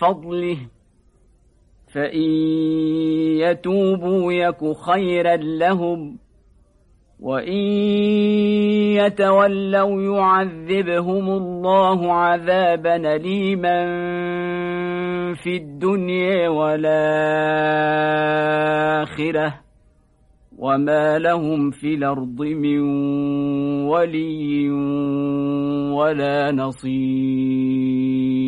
فضله فإن يتوبوا يك خيرا لهم وإن يتولوا يعذبهم الله عذابا ليما في الدنيا والآخرة وما لهم في الأرض من ولي ولا نصير.